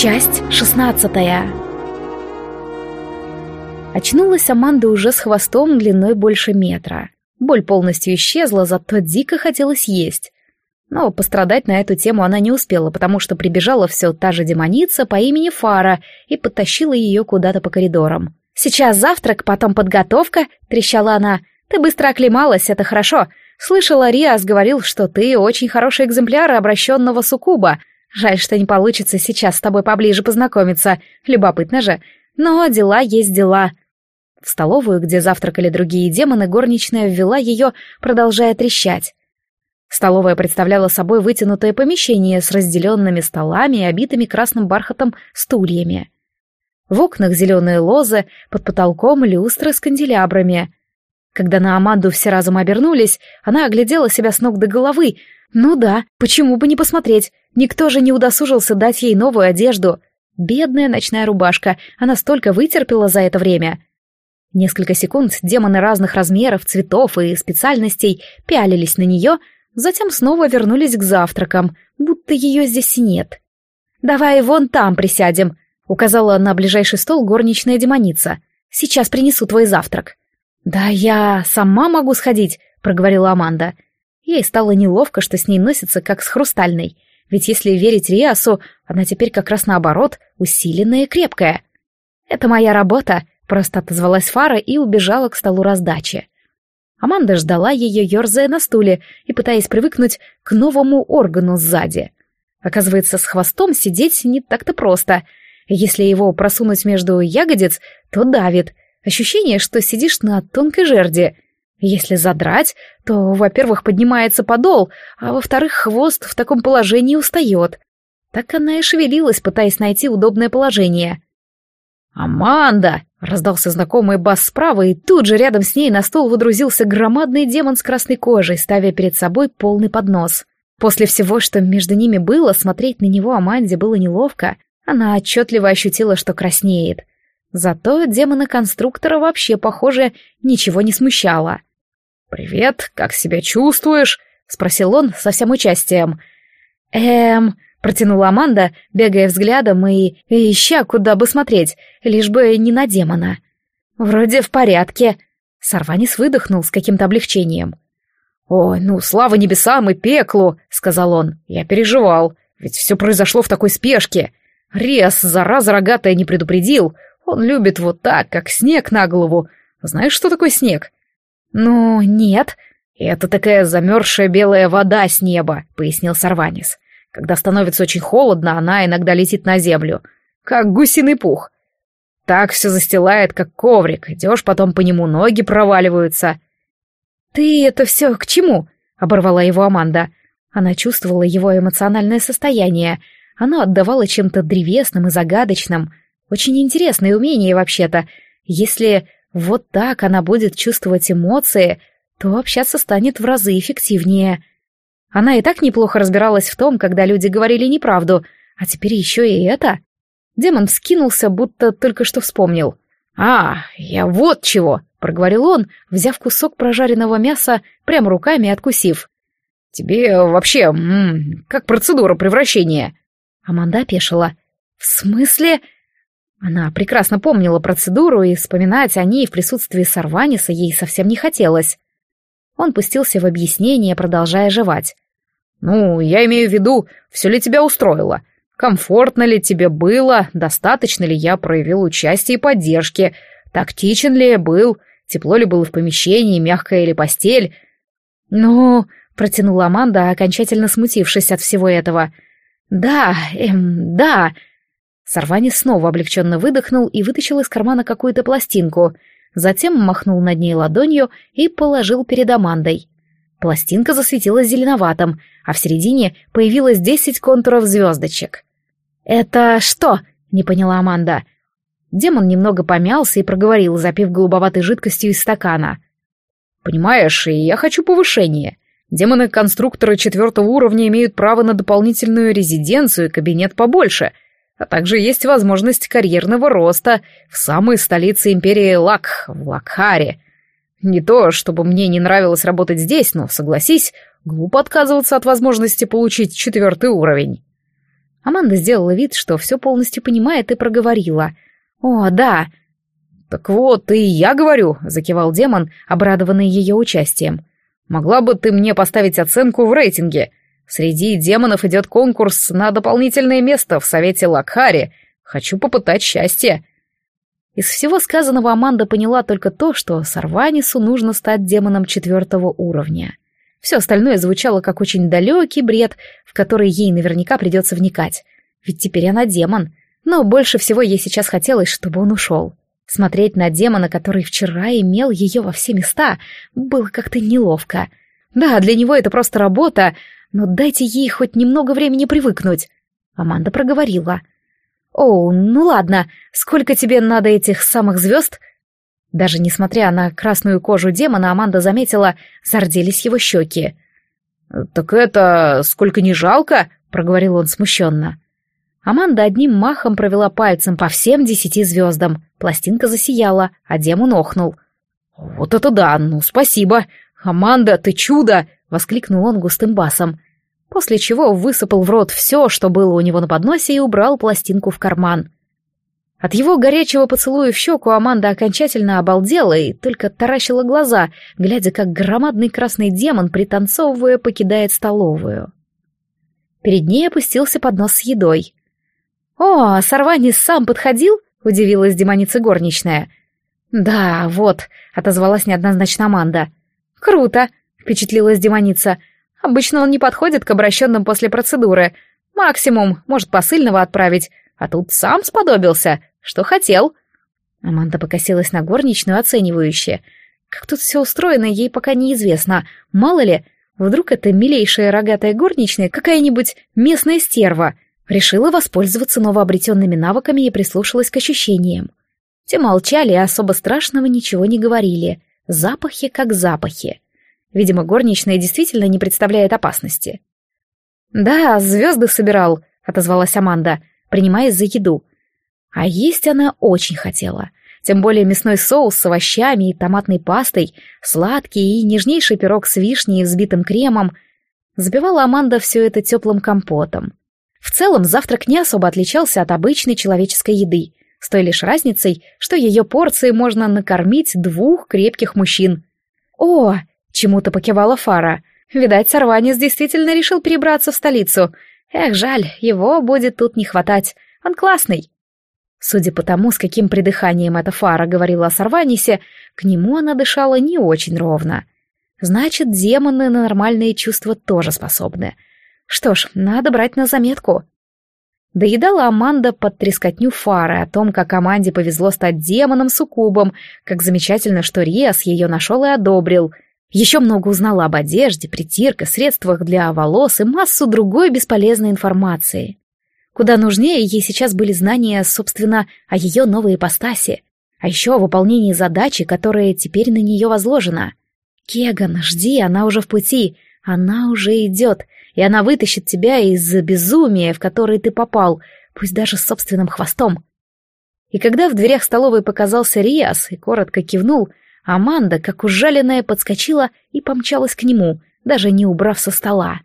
Часть шестнадцатая. Очнулась Аманда уже с хвостом длиной больше метра. Боль полностью исчезла, зато дико хотелось есть. Но пострадать на эту тему она не успела, потому что прибежала все та же демоница по имени Фара и подтащила ее куда-то по коридорам. «Сейчас завтрак, потом подготовка», — трещала она. «Ты быстро оклемалась, это хорошо. Слышала, Риас говорил, что ты очень хороший экземпляр обращенного суккуба. Жаль, что не получится сейчас с тобой поближе познакомиться. Любопытно же. Но дела есть дела. В столовую, где завтракали другие демоны, горничная ввела ее, продолжая трещать. Столовая представляла собой вытянутое помещение с разделенными столами и обитыми красным бархатом стульями. В окнах зеленые лозы, под потолком люстры с канделябрами. Когда на Аманду все разом обернулись, она оглядела себя с ног до головы. Ну да, почему бы не посмотреть? Никто же не удосужился дать ей новую одежду. Бедная ночная рубашка, она столько вытерпела за это время. Несколько секунд демоны разных размеров, цветов и специальностей пялились на нее, затем снова вернулись к завтракам, будто ее здесь нет. «Давай вон там присядем», — указала на ближайший стол горничная демоница. «Сейчас принесу твой завтрак». «Да я сама могу сходить», — проговорила Аманда. Ей стало неловко, что с ней носится, как с хрустальной. Ведь если верить Риасу, она теперь как раз наоборот, усиленная и крепкая. «Это моя работа», — просто отозвалась Фара и убежала к столу раздачи. Аманда ждала ее, ерзая на стуле и пытаясь привыкнуть к новому органу сзади. Оказывается, с хвостом сидеть не так-то просто. Если его просунуть между ягодиц, то давит. Ощущение, что сидишь на тонкой жерди — если задрать, то, во-первых, поднимается подол, а во-вторых, хвост в таком положении устает. Так она и шевелилась, пытаясь найти удобное положение. «Аманда!» — раздался знакомый бас справа, и тут же рядом с ней на стол выдрузился громадный демон с красной кожей, ставя перед собой полный поднос. После всего, что между ними было, смотреть на него Аманде было неловко. Она отчетливо ощутила, что краснеет. Зато демона-конструктора вообще, похоже, ничего не смущало. «Привет, как себя чувствуешь?» — спросил он со всем участием. «Эм...» — протянула Аманда, бегая взглядом и, и ища, куда бы смотреть, лишь бы не на демона. «Вроде в порядке». Сарванис выдохнул с каким-то облегчением. «Ой, ну, слава небесам и пеклу!» — сказал он. «Я переживал, ведь все произошло в такой спешке. Рез, зараза рогатая, не предупредил. Он любит вот так, как снег на голову. Знаешь, что такое снег? «Ну, нет». «Это такая замерзшая белая вода с неба», — пояснил Сарванис. «Когда становится очень холодно, она иногда летит на землю, как гусиный пух. Так все застилает, как коврик, идешь, потом по нему ноги проваливаются». «Ты это все к чему?» — оборвала его Аманда. Она чувствовала его эмоциональное состояние. Оно отдавало чем-то древесным и загадочным. Очень интересное умение, вообще-то. Если вот так она будет чувствовать эмоции, то общаться станет в разы эффективнее. Она и так неплохо разбиралась в том, когда люди говорили неправду, а теперь еще и это. Демон вскинулся, будто только что вспомнил. «А, я вот чего!» — проговорил он, взяв кусок прожаренного мяса прямо руками откусив. «Тебе вообще, м -м, как процедура превращения?» Аманда опешила. «В смысле?» Она прекрасно помнила процедуру, и вспоминать о ней в присутствии Сарваниса ей совсем не хотелось. Он пустился в объяснение, продолжая жевать. «Ну, я имею в виду, все ли тебя устроило? Комфортно ли тебе было? Достаточно ли я проявил участие и поддержки? Тактичен ли я был? Тепло ли было в помещении, мягкая ли постель?» «Ну...» — протянула Аманда, окончательно смутившись от всего этого. «Да, эм, да...» Сорвани снова облегченно выдохнул и вытащил из кармана какую-то пластинку, затем махнул над ней ладонью и положил перед Амандой. Пластинка засветилась зеленоватым, а в середине появилось десять контуров звездочек. «Это что?» — не поняла Аманда. Демон немного помялся и проговорил, запив голубоватой жидкостью из стакана. «Понимаешь, я хочу повышение. Демоны-конструкторы четвертого уровня имеют право на дополнительную резиденцию и кабинет побольше — а также есть возможность карьерного роста в самой столице империи Лак, в Лакхаре. Не то, чтобы мне не нравилось работать здесь, но, согласись, глупо отказываться от возможности получить четвертый уровень. Аманда сделала вид, что все полностью понимает и проговорила. «О, да!» «Так вот, и я говорю», — закивал демон, обрадованный ее участием. «Могла бы ты мне поставить оценку в рейтинге? Среди демонов идет конкурс на дополнительное место в Совете Лакхари. Хочу попытать счастье». Из всего сказанного Аманда поняла только то, что Сарванису нужно стать демоном четвертого уровня. Все остальное звучало как очень далекий бред, в который ей наверняка придется вникать. Ведь теперь она демон. Но больше всего ей сейчас хотелось, чтобы он ушел. Смотреть на демона, который вчера имел ее во все места, было как-то неловко. Да, для него это просто работа, но дайте ей хоть немного времени привыкнуть. Аманда проговорила — «О, ну ладно, сколько тебе надо этих самых звезд?» Даже несмотря на красную кожу демона, Аманда заметила, зарделись его щеки. «Так это сколько не жалко?» — проговорил он смущенно. Аманда одним махом провела пальцем по всем десяти звездам. Пластинка засияла, а демон охнул. «Вот это да, ну спасибо! Аманда, ты чудо!» — воскликнул он густым басом после чего высыпал в рот все, что было у него на подносе, и убрал пластинку в карман. От его горячего поцелуя в щеку Аманда окончательно обалдела и только таращила глаза, глядя, как громадный красный демон, пританцовывая, покидает столовую. Перед ней опустился поднос с едой. «О, а Сорванис сам подходил?» — удивилась демоница горничная. «Да, вот», — отозвалась неоднозначно Аманда. «Круто», — впечатлилась демоница. Обычно он не подходит к обращенным после процедуры. Максимум, может, посыльного отправить. А тут сам сподобился. Что хотел?» Аманда покосилась на горничную оценивающе. Как тут все устроено, ей пока неизвестно. Мало ли, вдруг это милейшая рогатая горничная какая-нибудь местная стерва. Решила воспользоваться новообретенными навыками и прислушалась к ощущениям. Те молчали и особо страшного ничего не говорили. Запахи как запахи. Видимо, горничная действительно не представляет опасности. «Да, звезды собирал», — отозвалась Аманда, принимаясь за еду. А есть она очень хотела. Тем более мясной соус с овощами и томатной пастой, сладкий и нежнейший пирог с вишней и взбитым кремом. Запивала Аманда все это теплым компотом. В целом, завтрак не особо отличался от обычной человеческой еды, с той лишь разницей, что ее порции можно накормить двух крепких мужчин. «О, Чему-то покивала Фара. Видать, Сорванец действительно решил перебраться в столицу. Эх, жаль, его будет тут не хватать. Он классный. Судя по тому, с каким придыханием эта Фара говорила о Сорванисе, к нему она дышала не очень ровно. Значит, демоны на нормальные чувства тоже способны. Что ж, надо брать на заметку. Доедала Аманда под трескотню Фары о том, как Аманде повезло стать демоном-суккубом, как замечательно, что Риас ее нашел и одобрил — еще много узнала об одежде, притирке, средствах для волос и массу другой бесполезной информации. Куда нужнее ей сейчас были знания, собственно, о ее новой ипостаси, а еще о выполнении задачи, которая теперь на нее возложена. «Кеган, жди, она уже в пути, она уже идет, и она вытащит тебя из безумия, в которое ты попал, пусть даже с собственным хвостом». И когда в дверях столовой показался Риас и коротко кивнул, Аманда, как ужаленная, подскочила и помчалась к нему, даже не убрав со стола.